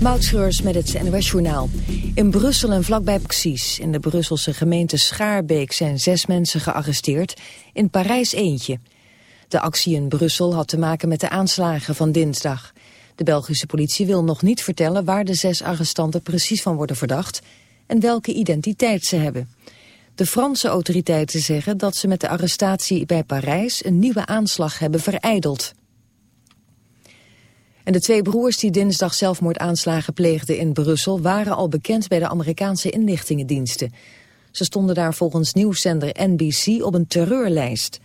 Moutschreurs met het NOS Journaal. In Brussel en vlakbij Precies, in de Brusselse gemeente Schaarbeek... zijn zes mensen gearresteerd, in Parijs eentje. De actie in Brussel had te maken met de aanslagen van dinsdag. De Belgische politie wil nog niet vertellen waar de zes arrestanten precies van worden verdacht... en welke identiteit ze hebben. De Franse autoriteiten zeggen dat ze met de arrestatie bij Parijs... een nieuwe aanslag hebben vereideld. En de twee broers die dinsdag zelfmoordaanslagen pleegden in Brussel... waren al bekend bij de Amerikaanse inlichtingendiensten. Ze stonden daar volgens nieuwszender NBC op een terreurlijst.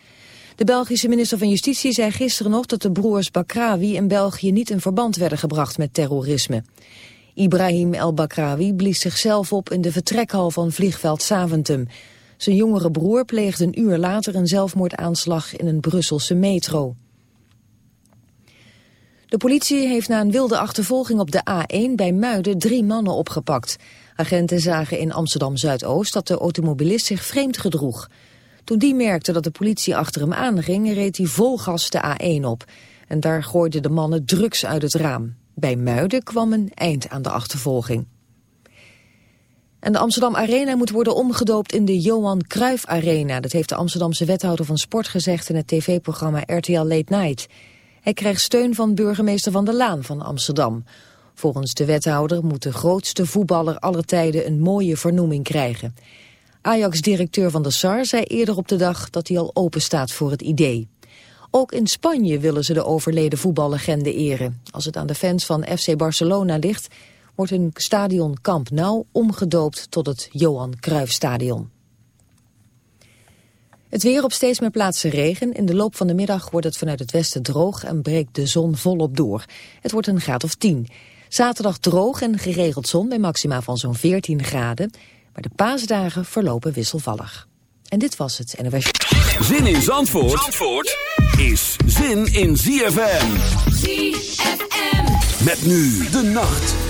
De Belgische minister van Justitie zei gisteren nog dat de broers Bakrawi in België niet in verband werden gebracht met terrorisme. Ibrahim El Bakrawi blies zichzelf op in de vertrekhal van vliegveld Saventum. Zijn jongere broer pleegde een uur later een zelfmoordaanslag in een Brusselse metro. De politie heeft na een wilde achtervolging op de A1 bij Muiden drie mannen opgepakt. Agenten zagen in Amsterdam-Zuidoost dat de automobilist zich vreemd gedroeg. Toen die merkte dat de politie achter hem aanging, reed hij vol gas de A1 op. En daar gooiden de mannen drugs uit het raam. Bij Muiden kwam een eind aan de achtervolging. En de Amsterdam Arena moet worden omgedoopt in de Johan Cruijff Arena. Dat heeft de Amsterdamse wethouder van Sport gezegd in het tv-programma RTL Late Night. Hij krijgt steun van burgemeester Van der Laan van Amsterdam. Volgens de wethouder moet de grootste voetballer aller tijden een mooie vernoeming krijgen. Ajax-directeur Van der Sar zei eerder op de dag dat hij al open staat voor het idee. Ook in Spanje willen ze de overleden voetballegende eren. Als het aan de fans van FC Barcelona ligt, wordt hun stadion Camp Nou omgedoopt tot het Johan Cruijff Stadion. Het weer op steeds meer plaatsen regen. In de loop van de middag wordt het vanuit het westen droog en breekt de zon volop door. Het wordt een graad of 10. Zaterdag droog en geregeld zon bij maxima van zo'n 14 graden. Maar de paasdagen verlopen wisselvallig. En dit was het NWS. Zin in Zandvoort, Zandvoort is zin in ZFM. ZFM. Met nu de nacht.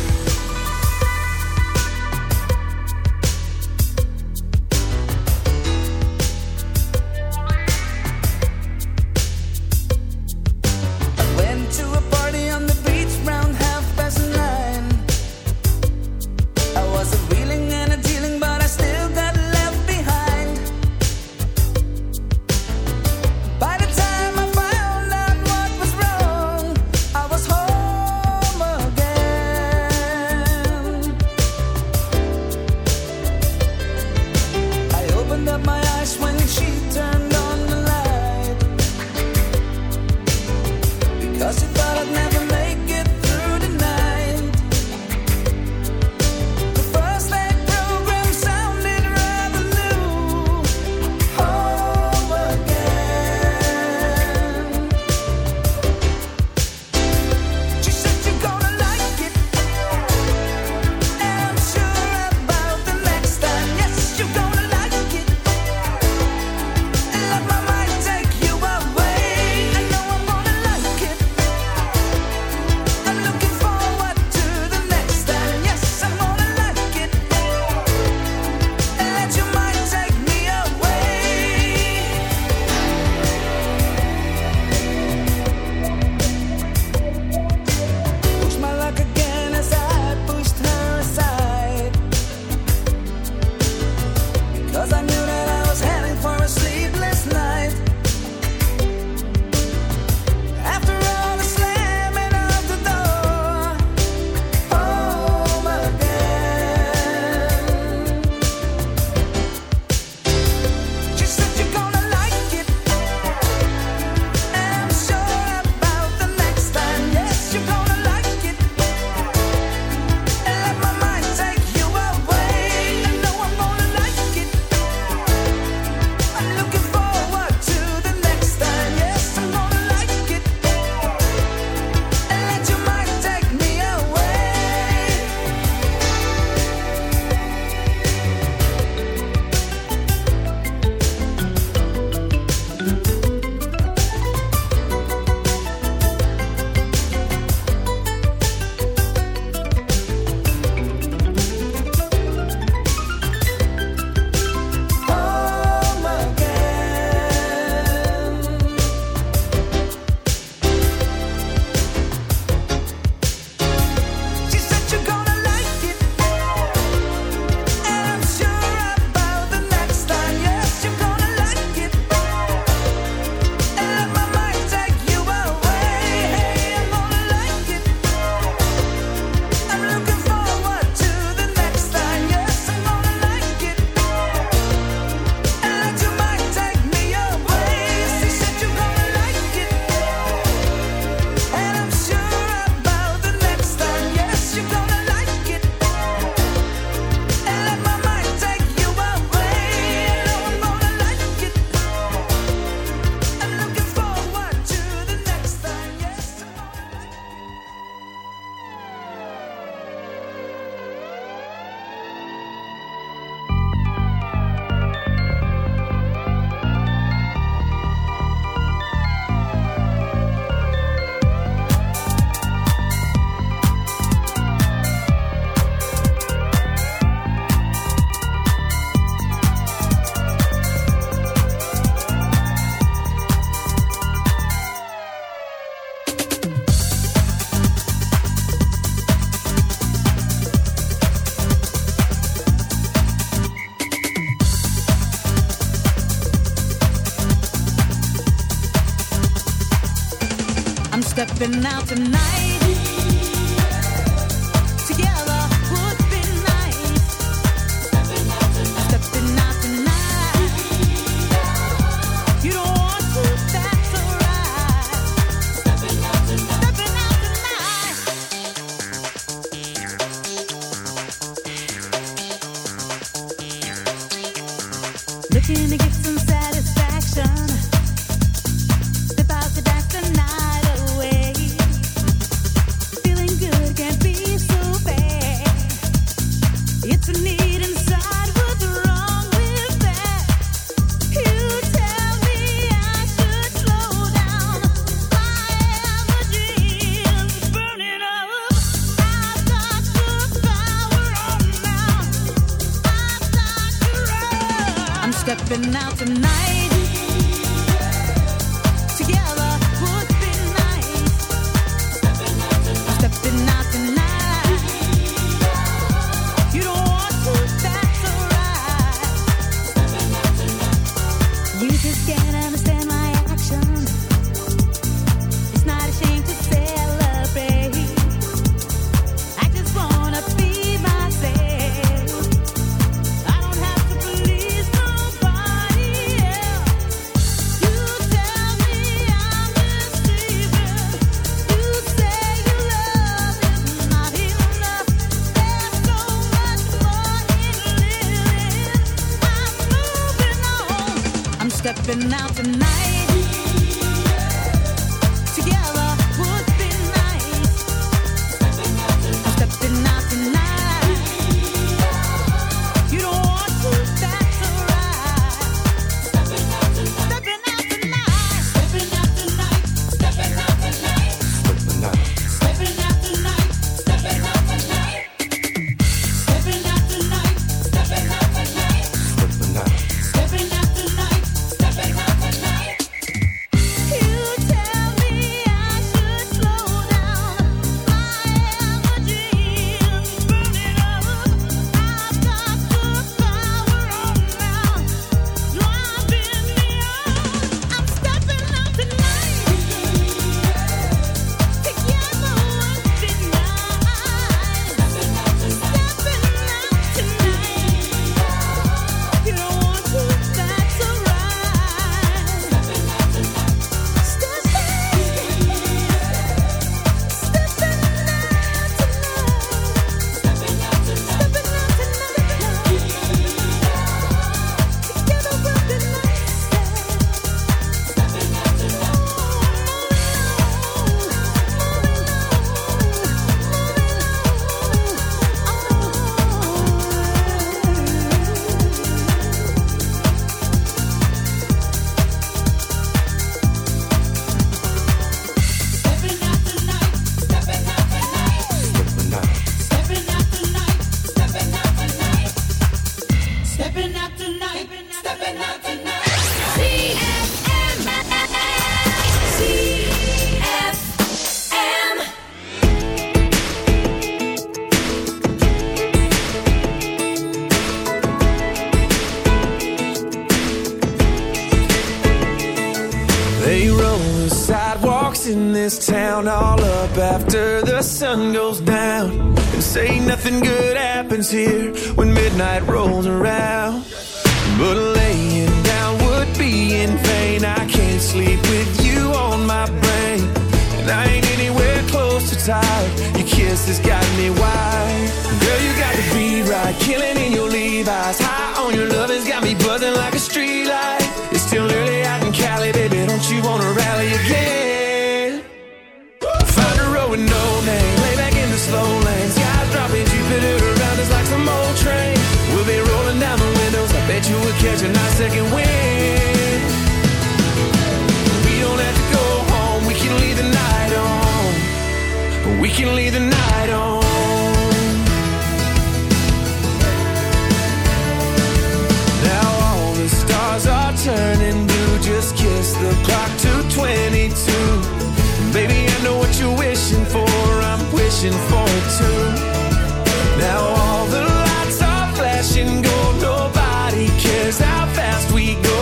Now all the lights are flashing gold. Nobody cares how fast we go.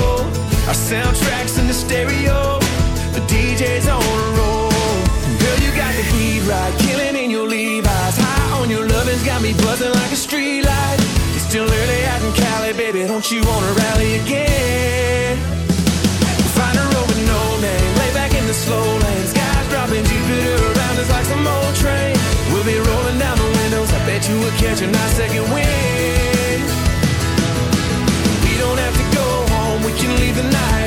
Our soundtracks in the stereo. The DJ's on a roll. Girl, you got the heat right, killing in your Levi's. High on your lovin's got me buzzing like a streetlight. It's still early out in Cali, baby. Don't you wanna rally again? you were catching our second wind. We don't have to go home, we can leave the night.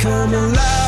come alive.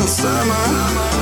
the summer.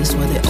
At the place where they